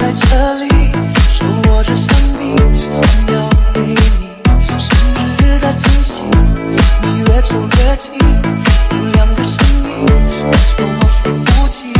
在这里，手握着香槟，想要给你生日的惊喜。你越走越近，有两个生命，我措手不及。